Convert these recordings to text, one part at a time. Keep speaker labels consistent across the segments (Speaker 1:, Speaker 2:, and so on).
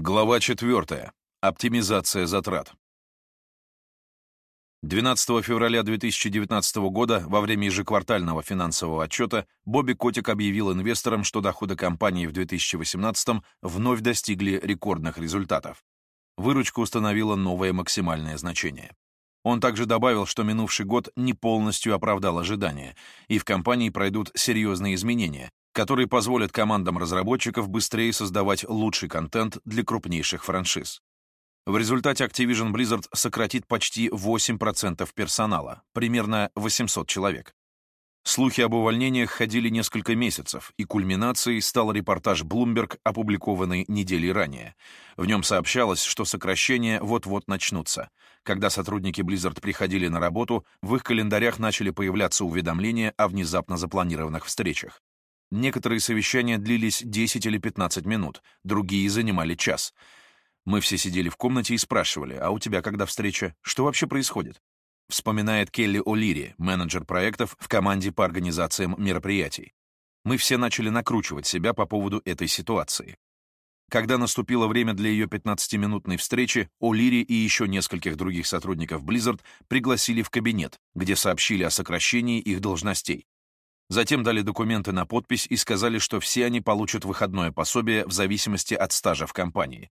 Speaker 1: Глава 4. Оптимизация затрат. 12 февраля 2019 года во время ежеквартального финансового отчета Бобби Котик объявил инвесторам, что доходы компании в 2018 вновь достигли рекордных результатов. Выручка установила новое максимальное значение. Он также добавил, что минувший год не полностью оправдал ожидания, и в компании пройдут серьезные изменения, которые позволят командам разработчиков быстрее создавать лучший контент для крупнейших франшиз. В результате Activision Blizzard сократит почти 8% персонала, примерно 800 человек. Слухи об увольнениях ходили несколько месяцев, и кульминацией стал репортаж Bloomberg, опубликованный недели ранее. В нем сообщалось, что сокращения вот-вот начнутся. Когда сотрудники Blizzard приходили на работу, в их календарях начали появляться уведомления о внезапно запланированных встречах. Некоторые совещания длились 10 или 15 минут, другие занимали час. Мы все сидели в комнате и спрашивали, а у тебя когда встреча? Что вообще происходит? Вспоминает Келли О'Лири, менеджер проектов в команде по организациям мероприятий. Мы все начали накручивать себя по поводу этой ситуации. Когда наступило время для ее 15-минутной встречи, О'Лири и еще нескольких других сотрудников Blizzard пригласили в кабинет, где сообщили о сокращении их должностей. Затем дали документы на подпись и сказали, что все они получат выходное пособие в зависимости от стажа в компании.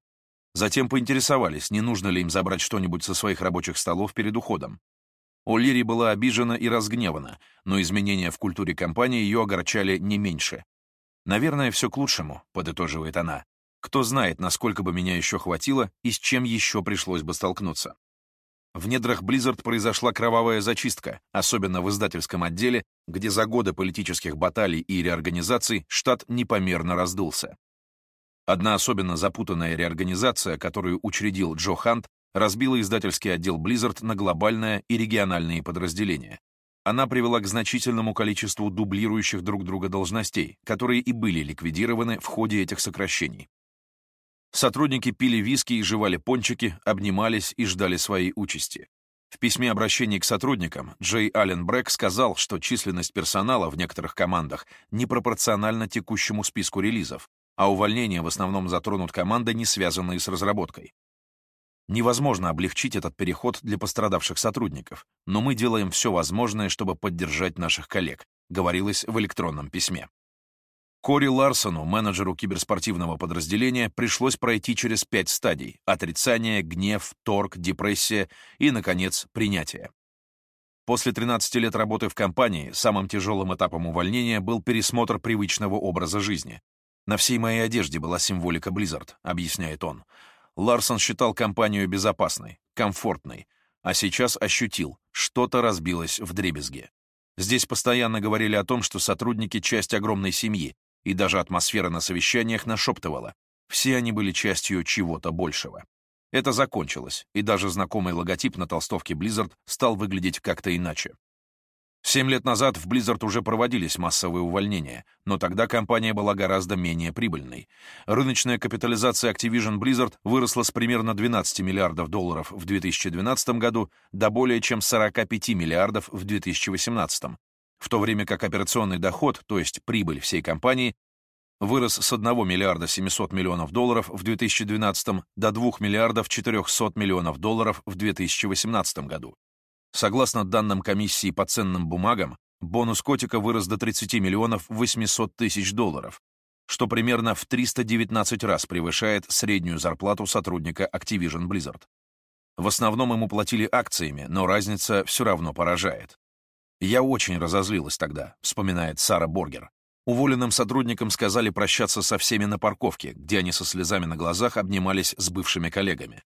Speaker 1: Затем поинтересовались, не нужно ли им забрать что-нибудь со своих рабочих столов перед уходом. О'Лири была обижена и разгневана, но изменения в культуре компании ее огорчали не меньше. «Наверное, все к лучшему», — подытоживает она. «Кто знает, насколько бы меня еще хватило и с чем еще пришлось бы столкнуться». В недрах Blizzard произошла кровавая зачистка, особенно в издательском отделе, где за годы политических баталий и реорганизаций штат непомерно раздулся. Одна особенно запутанная реорганизация, которую учредил Джо Хант, разбила издательский отдел Blizzard на глобальное и региональные подразделения. Она привела к значительному количеству дублирующих друг друга должностей, которые и были ликвидированы в ходе этих сокращений. Сотрудники пили виски и жевали пончики, обнимались и ждали своей участи. В письме обращения к сотрудникам Джей Аллен Брэк сказал, что численность персонала в некоторых командах непропорциональна текущему списку релизов, а увольнения в основном затронут команды, не связанные с разработкой. Невозможно облегчить этот переход для пострадавших сотрудников, но мы делаем все возможное, чтобы поддержать наших коллег, говорилось в электронном письме. Кори Ларсону, менеджеру киберспортивного подразделения, пришлось пройти через пять стадий — отрицание, гнев, торг, депрессия и, наконец, принятие. После 13 лет работы в компании самым тяжелым этапом увольнения был пересмотр привычного образа жизни. «На всей моей одежде была символика Blizzard», — объясняет он. Ларсон считал компанию безопасной, комфортной, а сейчас ощутил, что-то разбилось в дребезге. Здесь постоянно говорили о том, что сотрудники — часть огромной семьи, и даже атмосфера на совещаниях нашептывала. Все они были частью чего-то большего. Это закончилось, и даже знакомый логотип на толстовке Blizzard стал выглядеть как-то иначе. Семь лет назад в Blizzard уже проводились массовые увольнения, но тогда компания была гораздо менее прибыльной. Рыночная капитализация Activision Blizzard выросла с примерно 12 миллиардов долларов в 2012 году до более чем 45 миллиардов в 2018, в то время как операционный доход, то есть прибыль всей компании, вырос с 1 миллиарда 700 миллионов долларов в 2012 до 2 миллиардов 400 миллионов долларов в 2018 году. Согласно данным комиссии по ценным бумагам, бонус котика вырос до 30 миллионов 800 тысяч долларов, что примерно в 319 раз превышает среднюю зарплату сотрудника Activision Blizzard. В основном ему платили акциями, но разница все равно поражает. «Я очень разозлилась тогда», — вспоминает Сара Боргер. Уволенным сотрудникам сказали прощаться со всеми на парковке, где они со слезами на глазах обнимались с бывшими коллегами.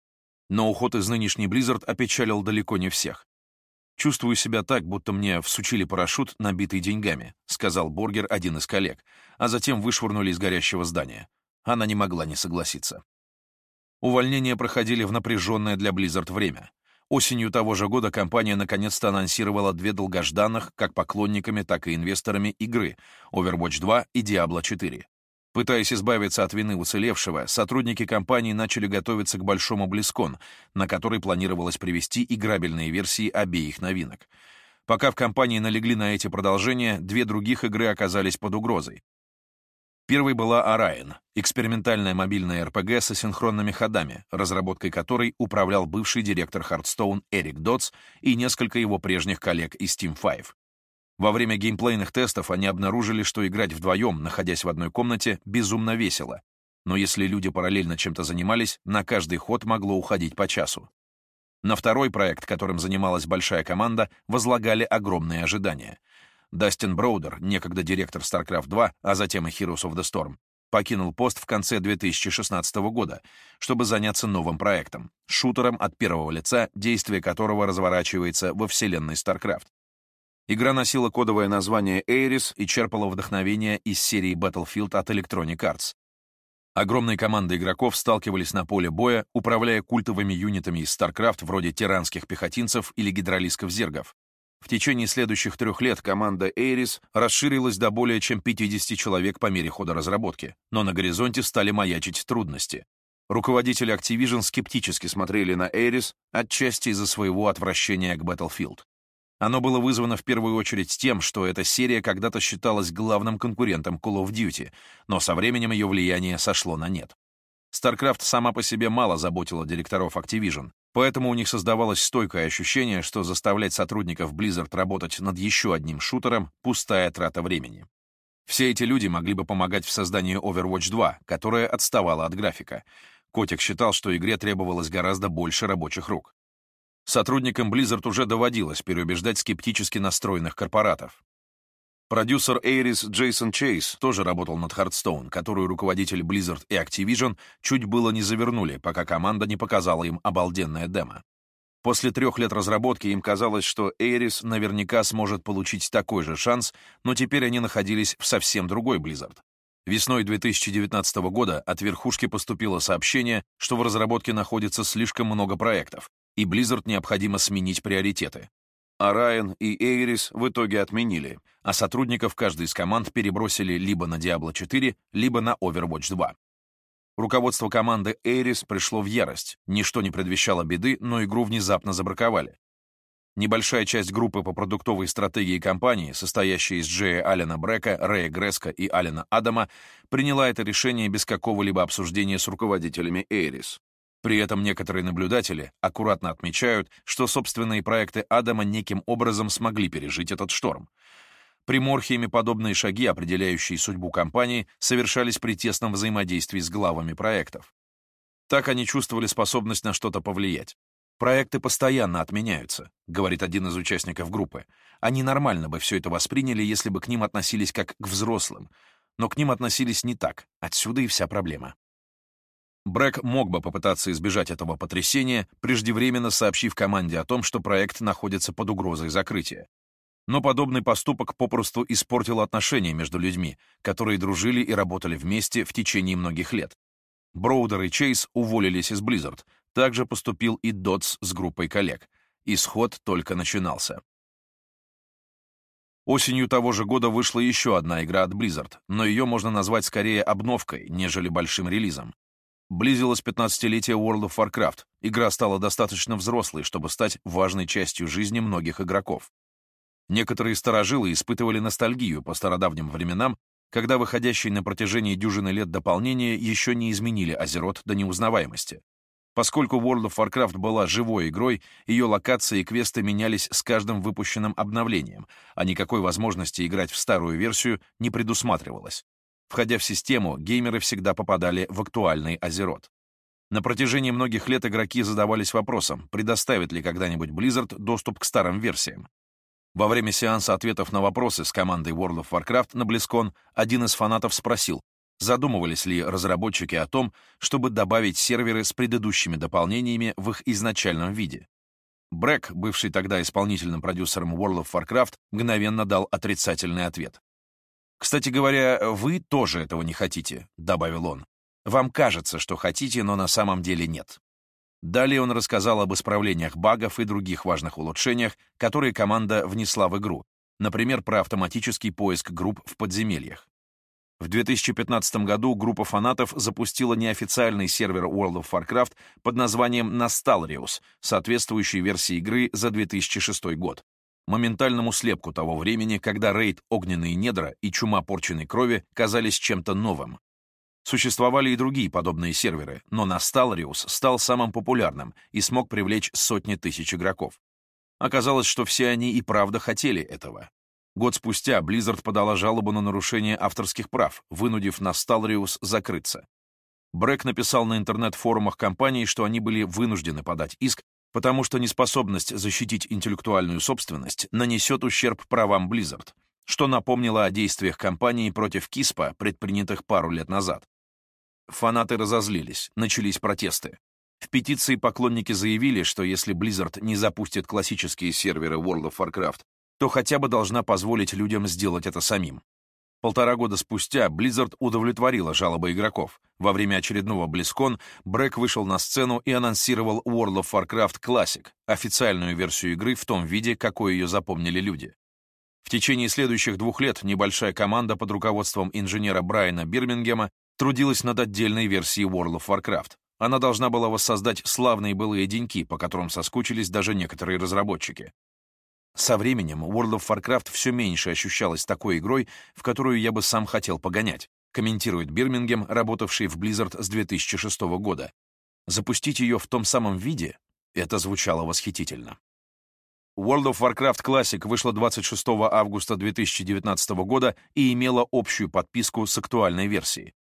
Speaker 1: Но уход из нынешней Blizzard опечалил далеко не всех. «Чувствую себя так, будто мне всучили парашют, набитый деньгами», — сказал Боргер, один из коллег, а затем вышвырнули из горящего здания. Она не могла не согласиться. Увольнения проходили в напряженное для Blizzard время. Осенью того же года компания наконец-то анонсировала две долгожданных, как поклонниками, так и инвесторами, игры Overwatch 2 и Diablo 4. Пытаясь избавиться от вины уцелевшего, сотрудники компании начали готовиться к большому Близкон, на который планировалось привести играбельные версии обеих новинок. Пока в компании налегли на эти продолжения, две других игры оказались под угрозой. Первой была Orion, экспериментальная мобильная РПГ с асинхронными ходами, разработкой которой управлял бывший директор Hearthstone Эрик Дотс и несколько его прежних коллег из Team 5. Во время геймплейных тестов они обнаружили, что играть вдвоем, находясь в одной комнате, безумно весело. Но если люди параллельно чем-то занимались, на каждый ход могло уходить по часу. На второй проект, которым занималась большая команда, возлагали огромные ожидания — Дастин Броудер, некогда директор StarCraft 2, а затем и Heroes of the Storm, покинул пост в конце 2016 года, чтобы заняться новым проектом — шутером от первого лица, действие которого разворачивается во вселенной StarCraft. Игра носила кодовое название Ares и черпала вдохновение из серии Battlefield от Electronic Arts. Огромные команды игроков сталкивались на поле боя, управляя культовыми юнитами из StarCraft вроде тиранских пехотинцев или гидролисков-зергов. В течение следующих трех лет команда Эйрис расширилась до более чем 50 человек по мере хода разработки, но на горизонте стали маячить трудности. Руководители Activision скептически смотрели на Эйрис, отчасти из-за своего отвращения к Battlefield. Оно было вызвано в первую очередь тем, что эта серия когда-то считалась главным конкурентом Call of Duty, но со временем ее влияние сошло на нет. StarCraft сама по себе мало заботила директоров Activision, Поэтому у них создавалось стойкое ощущение, что заставлять сотрудников Blizzard работать над еще одним шутером — пустая трата времени. Все эти люди могли бы помогать в создании Overwatch 2, которая отставала от графика. Котик считал, что игре требовалось гораздо больше рабочих рук. Сотрудникам Blizzard уже доводилось переубеждать скептически настроенных корпоратов. Продюсер Эйрис Джейсон Чейз тоже работал над Hearthstone, которую руководитель Blizzard и Activision чуть было не завернули, пока команда не показала им обалденное демо. После трех лет разработки им казалось, что Эйрис наверняка сможет получить такой же шанс, но теперь они находились в совсем другой Blizzard. Весной 2019 года от верхушки поступило сообщение, что в разработке находится слишком много проектов, и Blizzard необходимо сменить приоритеты а Райан и Эйрис в итоге отменили, а сотрудников каждой из команд перебросили либо на Diablo 4, либо на Overwatch 2. Руководство команды Эйрис пришло в ярость, ничто не предвещало беды, но игру внезапно забраковали. Небольшая часть группы по продуктовой стратегии компании, состоящая из Джея Аллена Брека, Рэя Греска и Алена Адама, приняла это решение без какого-либо обсуждения с руководителями Эйрис. При этом некоторые наблюдатели аккуратно отмечают, что собственные проекты Адама неким образом смогли пережить этот шторм. Приморхиями подобные шаги, определяющие судьбу компании, совершались при тесном взаимодействии с главами проектов. Так они чувствовали способность на что-то повлиять. «Проекты постоянно отменяются», — говорит один из участников группы. «Они нормально бы все это восприняли, если бы к ним относились как к взрослым. Но к ним относились не так. Отсюда и вся проблема». Брэк мог бы попытаться избежать этого потрясения, преждевременно сообщив команде о том, что проект находится под угрозой закрытия. Но подобный поступок попросту испортил отношения между людьми, которые дружили и работали вместе в течение многих лет. Броудер и Чейз уволились из Blizzard, также поступил и Дотс с группой коллег. Исход только начинался. Осенью того же года вышла еще одна игра от Blizzard, но ее можно назвать скорее обновкой, нежели большим релизом. Близилось 15-летие World of Warcraft. Игра стала достаточно взрослой, чтобы стать важной частью жизни многих игроков. Некоторые старожилы испытывали ностальгию по стародавним временам, когда выходящие на протяжении дюжины лет дополнения еще не изменили Азерот до неузнаваемости. Поскольку World of Warcraft была живой игрой, ее локации и квесты менялись с каждым выпущенным обновлением, а никакой возможности играть в старую версию не предусматривалось. Входя в систему, геймеры всегда попадали в актуальный Азерот. На протяжении многих лет игроки задавались вопросом, предоставит ли когда-нибудь Blizzard доступ к старым версиям. Во время сеанса ответов на вопросы с командой World of Warcraft на BlizzCon один из фанатов спросил, задумывались ли разработчики о том, чтобы добавить серверы с предыдущими дополнениями в их изначальном виде. Брэк, бывший тогда исполнительным продюсером World of Warcraft, мгновенно дал отрицательный ответ. «Кстати говоря, вы тоже этого не хотите», — добавил он. «Вам кажется, что хотите, но на самом деле нет». Далее он рассказал об исправлениях багов и других важных улучшениях, которые команда внесла в игру, например, про автоматический поиск групп в подземельях. В 2015 году группа фанатов запустила неофициальный сервер World of Warcraft под названием Nostalrius, соответствующий версии игры за 2006 год. Моментальному слепку того времени, когда рейд «Огненные недра» и чума порченной крови казались чем-то новым. Существовали и другие подобные серверы, но Nostalrius стал самым популярным и смог привлечь сотни тысяч игроков. Оказалось, что все они и правда хотели этого. Год спустя Blizzard подала жалобу на нарушение авторских прав, вынудив Nostalrius закрыться. Брэк написал на интернет-форумах компании, что они были вынуждены подать иск, потому что неспособность защитить интеллектуальную собственность нанесет ущерб правам Blizzard, что напомнило о действиях компании против Киспа, предпринятых пару лет назад. Фанаты разозлились, начались протесты. В петиции поклонники заявили, что если Blizzard не запустит классические серверы World of Warcraft, то хотя бы должна позволить людям сделать это самим. Полтора года спустя Blizzard удовлетворила жалобы игроков. Во время очередного BlizzCon Брэк вышел на сцену и анонсировал World of Warcraft Classic, официальную версию игры в том виде, какой ее запомнили люди. В течение следующих двух лет небольшая команда под руководством инженера Брайана Бирмингема трудилась над отдельной версией World of Warcraft. Она должна была воссоздать славные былые деньки, по которым соскучились даже некоторые разработчики. Со временем World of Warcraft все меньше ощущалась такой игрой, в которую я бы сам хотел погонять, комментирует Бирмингем, работавший в Blizzard с 2006 года. Запустить ее в том самом виде — это звучало восхитительно. World of Warcraft Classic вышла 26 августа 2019 года и имела общую подписку с актуальной версией.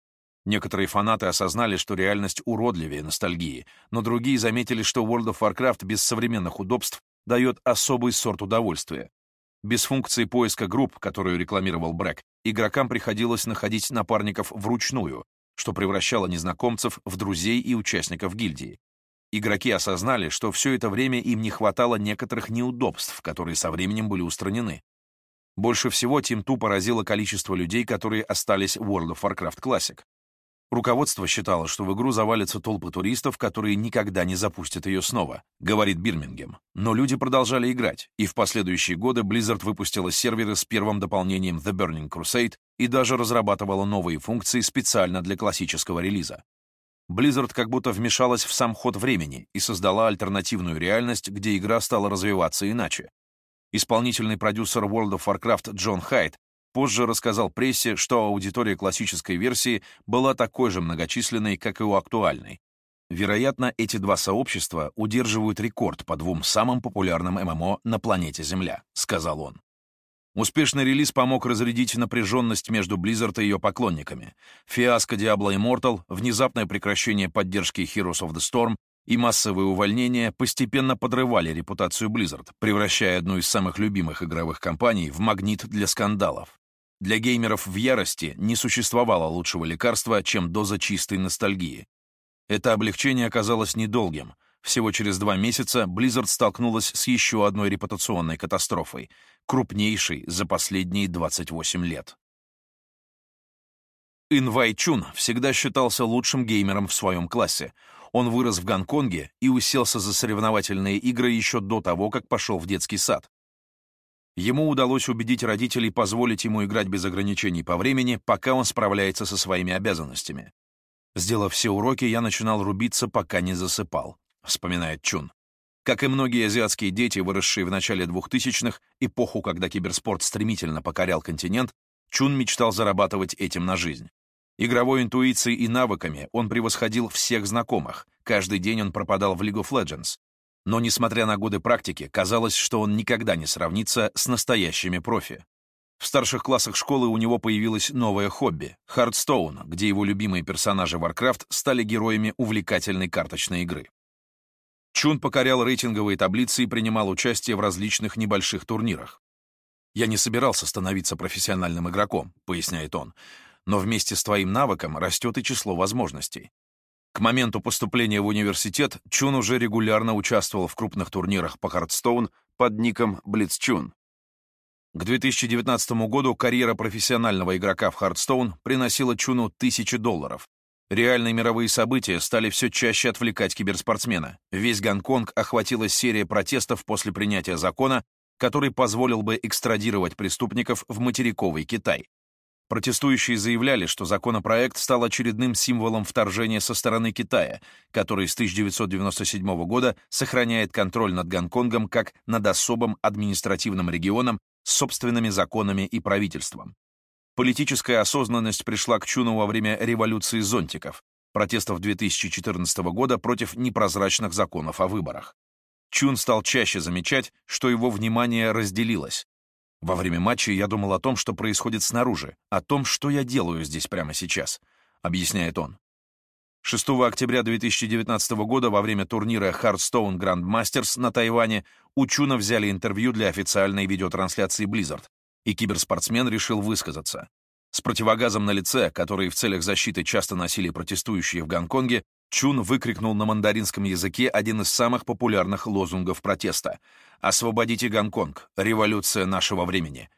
Speaker 1: Некоторые фанаты осознали, что реальность уродливее ностальгии, но другие заметили, что World of Warcraft без современных удобств дает особый сорт удовольствия. Без функции поиска групп, которую рекламировал Брэк, игрокам приходилось находить напарников вручную, что превращало незнакомцев в друзей и участников гильдии. Игроки осознали, что все это время им не хватало некоторых неудобств, которые со временем были устранены. Больше всего Тим Ту поразило количество людей, которые остались в World of Warcraft Classic. Руководство считало, что в игру завалятся толпы туристов, которые никогда не запустят ее снова, говорит Бирмингем. Но люди продолжали играть, и в последующие годы Blizzard выпустила серверы с первым дополнением The Burning Crusade и даже разрабатывала новые функции специально для классического релиза. Blizzard как будто вмешалась в сам ход времени и создала альтернативную реальность, где игра стала развиваться иначе. Исполнительный продюсер World of Warcraft Джон Хайт Позже рассказал прессе, что аудитория классической версии была такой же многочисленной, как и у актуальной. Вероятно, эти два сообщества удерживают рекорд по двум самым популярным ММО на планете Земля, сказал он. Успешный релиз помог разрядить напряженность между Blizzard и ее поклонниками. Фиаско Diablo Immortal, внезапное прекращение поддержки Heroes of the Storm и массовые увольнения постепенно подрывали репутацию Blizzard, превращая одну из самых любимых игровых компаний в магнит для скандалов. Для геймеров в ярости не существовало лучшего лекарства, чем доза чистой ностальгии. Это облегчение оказалось недолгим. Всего через два месяца Blizzard столкнулась с еще одной репутационной катастрофой, крупнейшей за последние 28 лет. Инвай Чун всегда считался лучшим геймером в своем классе. Он вырос в Гонконге и уселся за соревновательные игры еще до того, как пошел в детский сад. Ему удалось убедить родителей позволить ему играть без ограничений по времени, пока он справляется со своими обязанностями. «Сделав все уроки, я начинал рубиться, пока не засыпал», — вспоминает Чун. Как и многие азиатские дети, выросшие в начале 2000-х, эпоху, когда киберспорт стремительно покорял континент, Чун мечтал зарабатывать этим на жизнь. Игровой интуицией и навыками он превосходил всех знакомых. Каждый день он пропадал в League of Legends. Но, несмотря на годы практики, казалось, что он никогда не сравнится с настоящими профи. В старших классах школы у него появилось новое хобби — Хардстоун, где его любимые персонажи Warcraft стали героями увлекательной карточной игры. Чун покорял рейтинговые таблицы и принимал участие в различных небольших турнирах. «Я не собирался становиться профессиональным игроком», — поясняет он, «но вместе с твоим навыком растет и число возможностей. К моменту поступления в университет Чун уже регулярно участвовал в крупных турнирах по Hearthstone под ником Блицчун. К 2019 году карьера профессионального игрока в Hearthstone приносила Чуну тысячи долларов. Реальные мировые события стали все чаще отвлекать киберспортсмена. Весь Гонконг охватила серия протестов после принятия закона, который позволил бы экстрадировать преступников в материковый Китай. Протестующие заявляли, что законопроект стал очередным символом вторжения со стороны Китая, который с 1997 года сохраняет контроль над Гонконгом как над особым административным регионом с собственными законами и правительством. Политическая осознанность пришла к Чуну во время революции зонтиков, протестов 2014 года против непрозрачных законов о выборах. Чун стал чаще замечать, что его внимание разделилось, во время матча я думал о том, что происходит снаружи, о том, что я делаю здесь прямо сейчас, объясняет он. 6 октября 2019 года во время турнира Hearthstone Grand Masters на Тайване у Чуна взяли интервью для официальной видеотрансляции Blizzard, и киберспортсмен решил высказаться. С противогазом на лице, который в целях защиты часто носили протестующие в Гонконге, Чун выкрикнул на мандаринском языке один из самых популярных лозунгов протеста «Освободите Гонконг! Революция нашего времени!».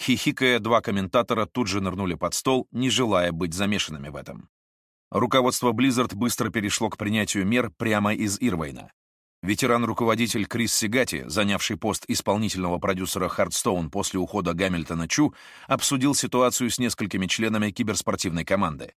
Speaker 1: Хихикая, два комментатора тут же нырнули под стол, не желая быть замешанными в этом. Руководство Blizzard быстро перешло к принятию мер прямо из Ирвейна. Ветеран-руководитель Крис Сигати, занявший пост исполнительного продюсера Hearthstone после ухода Гамильтона Чу, обсудил ситуацию с несколькими членами киберспортивной команды.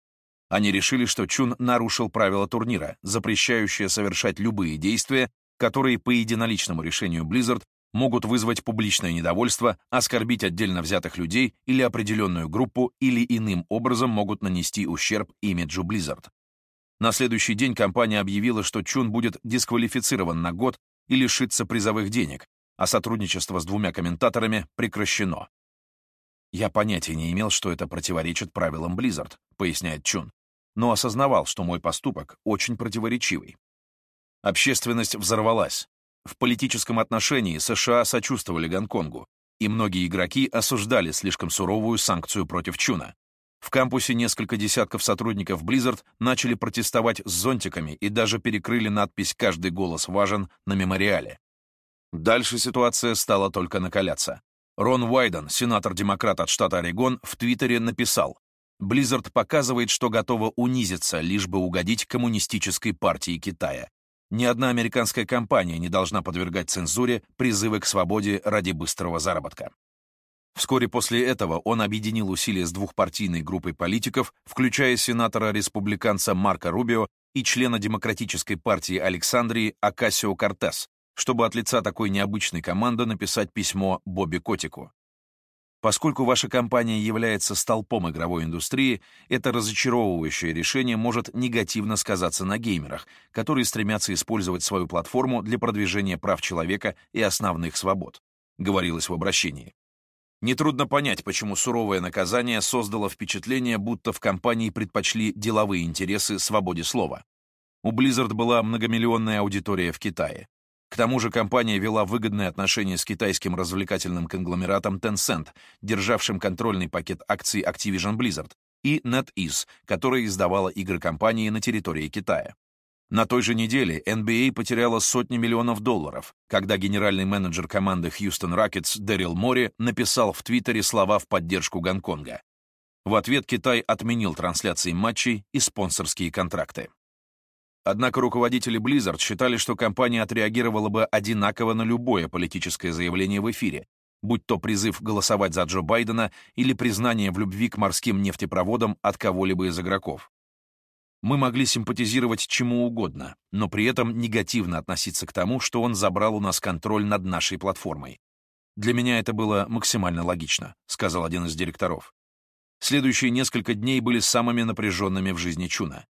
Speaker 1: Они решили, что Чун нарушил правила турнира, запрещающие совершать любые действия, которые по единоличному решению Blizzard могут вызвать публичное недовольство, оскорбить отдельно взятых людей или определенную группу или иным образом могут нанести ущерб имиджу Blizzard. На следующий день компания объявила, что Чун будет дисквалифицирован на год и лишится призовых денег, а сотрудничество с двумя комментаторами прекращено. «Я понятия не имел, что это противоречит правилам Blizzard», — поясняет Чун, но осознавал, что мой поступок очень противоречивый. Общественность взорвалась. В политическом отношении США сочувствовали Гонконгу, и многие игроки осуждали слишком суровую санкцию против Чуна. В кампусе несколько десятков сотрудников Blizzard начали протестовать с зонтиками и даже перекрыли надпись «Каждый голос важен» на мемориале. Дальше ситуация стала только накаляться. Рон Уайден, сенатор-демократ от штата Орегон, в Твиттере написал «Blizzard показывает, что готова унизиться, лишь бы угодить коммунистической партии Китая. Ни одна американская компания не должна подвергать цензуре призывы к свободе ради быстрого заработка». Вскоре после этого он объединил усилия с двухпартийной группой политиков, включая сенатора-республиканца Марка Рубио и члена Демократической партии Александрии Акасио Кортес, чтобы от лица такой необычной команды написать письмо Бобби Котику. Поскольку ваша компания является столпом игровой индустрии, это разочаровывающее решение может негативно сказаться на геймерах, которые стремятся использовать свою платформу для продвижения прав человека и основных свобод, говорилось в обращении. Нетрудно понять, почему суровое наказание создало впечатление, будто в компании предпочли деловые интересы свободе слова. У Blizzard была многомиллионная аудитория в Китае. К тому же компания вела выгодные отношения с китайским развлекательным конгломератом Tencent, державшим контрольный пакет акций Activision Blizzard, и NetEase, которая издавала игры компании на территории Китая. На той же неделе NBA потеряла сотни миллионов долларов, когда генеральный менеджер команды Houston Rockets Дэрил Мори написал в Твиттере слова в поддержку Гонконга. В ответ Китай отменил трансляции матчей и спонсорские контракты. Однако руководители Blizzard считали, что компания отреагировала бы одинаково на любое политическое заявление в эфире, будь то призыв голосовать за Джо Байдена или признание в любви к морским нефтепроводам от кого-либо из игроков. Мы могли симпатизировать чему угодно, но при этом негативно относиться к тому, что он забрал у нас контроль над нашей платформой. Для меня это было максимально логично, сказал один из директоров. Следующие несколько дней были самыми напряженными в жизни Чуна.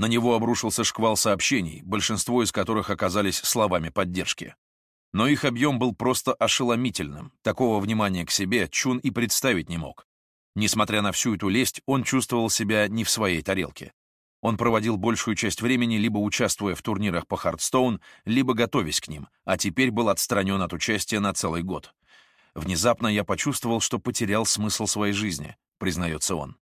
Speaker 1: На него обрушился шквал сообщений, большинство из которых оказались словами поддержки. Но их объем был просто ошеломительным, такого внимания к себе Чун и представить не мог. Несмотря на всю эту лесть, он чувствовал себя не в своей тарелке. Он проводил большую часть времени либо участвуя в турнирах по Хардстоун, либо готовясь к ним, а теперь был отстранен от участия на целый год. Внезапно я почувствовал, что потерял смысл своей жизни, признается он.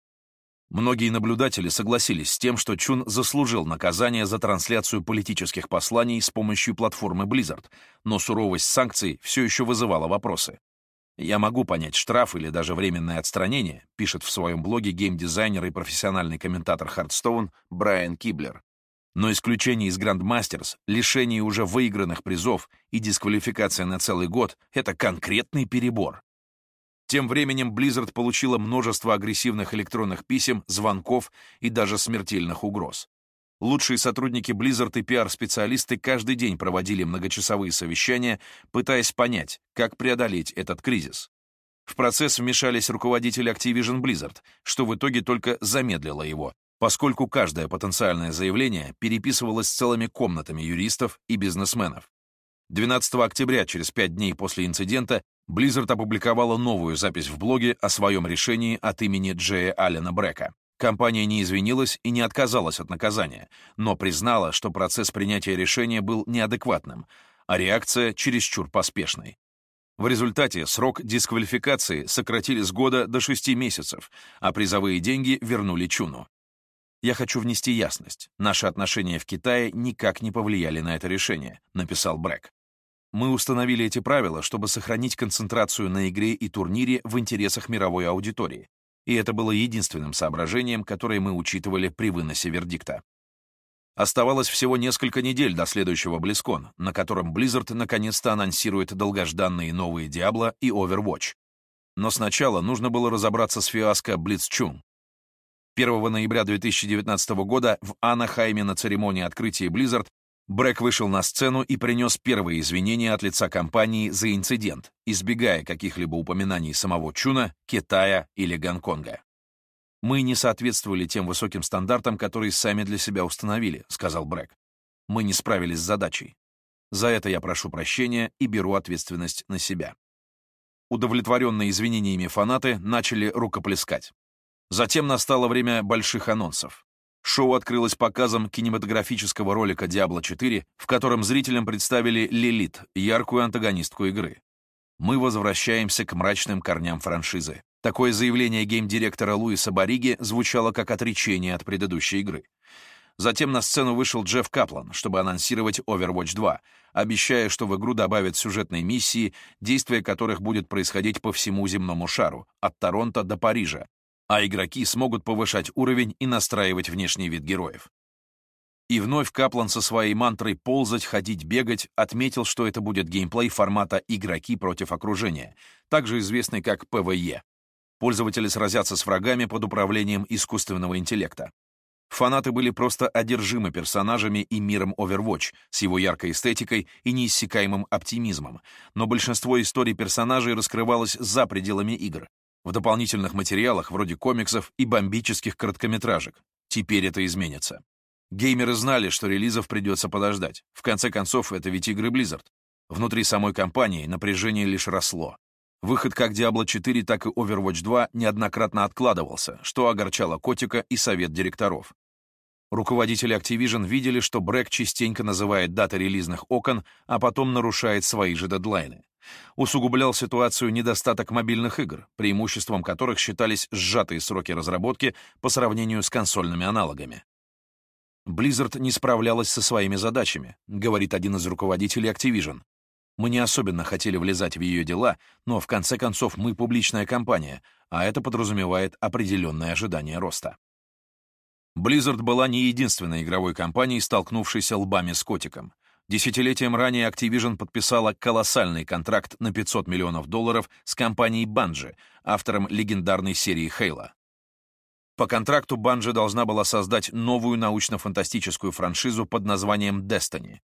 Speaker 1: Многие наблюдатели согласились с тем, что Чун заслужил наказание за трансляцию политических посланий с помощью платформы Blizzard, но суровость санкций все еще вызывала вопросы. «Я могу понять штраф или даже временное отстранение», пишет в своем блоге геймдизайнер и профессиональный комментатор Hearthstone Брайан Киблер. Но исключение из Grandmasters, лишение уже выигранных призов и дисквалификация на целый год — это конкретный перебор. Тем временем Blizzard получила множество агрессивных электронных писем, звонков и даже смертельных угроз. Лучшие сотрудники Blizzard и пиар-специалисты каждый день проводили многочасовые совещания, пытаясь понять, как преодолеть этот кризис. В процесс вмешались руководители Activision Blizzard, что в итоге только замедлило его, поскольку каждое потенциальное заявление переписывалось целыми комнатами юристов и бизнесменов. 12 октября, через пять дней после инцидента, Blizzard опубликовала новую запись в блоге о своем решении от имени Джея Аллена Брека. Компания не извинилась и не отказалась от наказания, но признала, что процесс принятия решения был неадекватным, а реакция чересчур поспешной. В результате срок дисквалификации сократили с года до шести месяцев, а призовые деньги вернули Чуну. «Я хочу внести ясность. Наши отношения в Китае никак не повлияли на это решение», — написал Брэк. Мы установили эти правила, чтобы сохранить концентрацию на игре и турнире в интересах мировой аудитории, и это было единственным соображением, которое мы учитывали при выносе вердикта. Оставалось всего несколько недель до следующего BlizzCon, на котором Blizzard наконец-то анонсирует долгожданные новые Diablo и Overwatch. Но сначала нужно было разобраться с фиаско BlitzChun. 1 ноября 2019 года в Анахайме на церемонии открытия Blizzard Брэк вышел на сцену и принес первые извинения от лица компании за инцидент, избегая каких-либо упоминаний самого Чуна, Китая или Гонконга. «Мы не соответствовали тем высоким стандартам, которые сами для себя установили», — сказал Брэк. «Мы не справились с задачей. За это я прошу прощения и беру ответственность на себя». Удовлетворенные извинениями фанаты начали рукоплескать. Затем настало время больших анонсов. Шоу открылось показом кинематографического ролика «Диабло 4», в котором зрителям представили Лилит, яркую антагонистку игры. Мы возвращаемся к мрачным корням франшизы. Такое заявление гейм-директора Луиса Бариги звучало как отречение от предыдущей игры. Затем на сцену вышел Джефф Каплан, чтобы анонсировать Overwatch 2, обещая, что в игру добавят сюжетные миссии, действие которых будет происходить по всему земному шару, от Торонто до Парижа, а игроки смогут повышать уровень и настраивать внешний вид героев. И вновь Каплан со своей мантрой «ползать, ходить, бегать» отметил, что это будет геймплей формата «игроки против окружения», также известный как PvE. Пользователи сразятся с врагами под управлением искусственного интеллекта. Фанаты были просто одержимы персонажами и миром Overwatch с его яркой эстетикой и неиссякаемым оптимизмом, но большинство историй персонажей раскрывалось за пределами игр, в дополнительных материалах вроде комиксов и бомбических короткометражек. Теперь это изменится. Геймеры знали, что релизов придется подождать. В конце концов, это ведь игры Blizzard. Внутри самой компании напряжение лишь росло. Выход как Diablo 4, так и Overwatch 2 неоднократно откладывался, что огорчало Котика и совет директоров. Руководители Activision видели, что Брэк частенько называет даты релизных окон, а потом нарушает свои же дедлайны. Усугублял ситуацию недостаток мобильных игр, преимуществом которых считались сжатые сроки разработки по сравнению с консольными аналогами. Blizzard не справлялась со своими задачами, говорит один из руководителей Activision. Мы не особенно хотели влезать в ее дела, но в конце концов мы публичная компания, а это подразумевает определенное ожидание роста. Blizzard была не единственной игровой компанией, столкнувшейся лбами с котиком. Десятилетием ранее Activision подписала колоссальный контракт на 500 миллионов долларов с компанией Bungie, автором легендарной серии Halo. По контракту Bungie должна была создать новую научно-фантастическую франшизу под названием Destiny.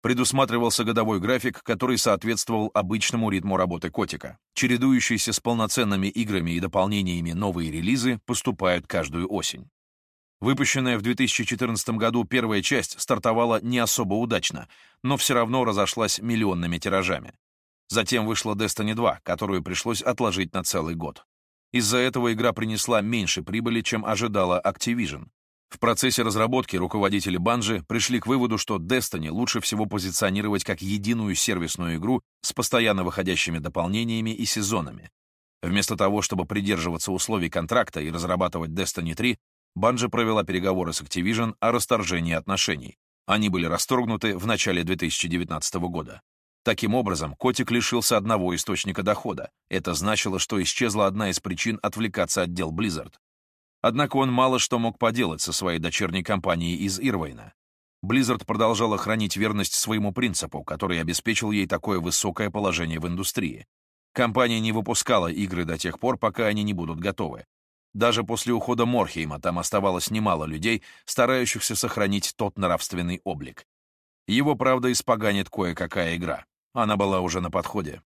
Speaker 1: Предусматривался годовой график, который соответствовал обычному ритму работы котика. Чередующиеся с полноценными играми и дополнениями новые релизы поступают каждую осень. Выпущенная в 2014 году первая часть стартовала не особо удачно, но все равно разошлась миллионными тиражами. Затем вышла Destiny 2, которую пришлось отложить на целый год. Из-за этого игра принесла меньше прибыли, чем ожидала Activision. В процессе разработки руководители Bungie пришли к выводу, что Destiny лучше всего позиционировать как единую сервисную игру с постоянно выходящими дополнениями и сезонами. Вместо того, чтобы придерживаться условий контракта и разрабатывать Destiny 3, Банжи провела переговоры с Activision о расторжении отношений. Они были расторгнуты в начале 2019 года. Таким образом, котик лишился одного источника дохода. Это значило, что исчезла одна из причин отвлекаться от дел Blizzard. Однако он мало что мог поделать со своей дочерней компанией из Ирвейна. Blizzard продолжала хранить верность своему принципу, который обеспечил ей такое высокое положение в индустрии. Компания не выпускала игры до тех пор, пока они не будут готовы. Даже после ухода Морхейма там оставалось немало людей, старающихся сохранить тот нравственный облик. Его, правда, испоганит кое-какая игра. Она была уже на подходе.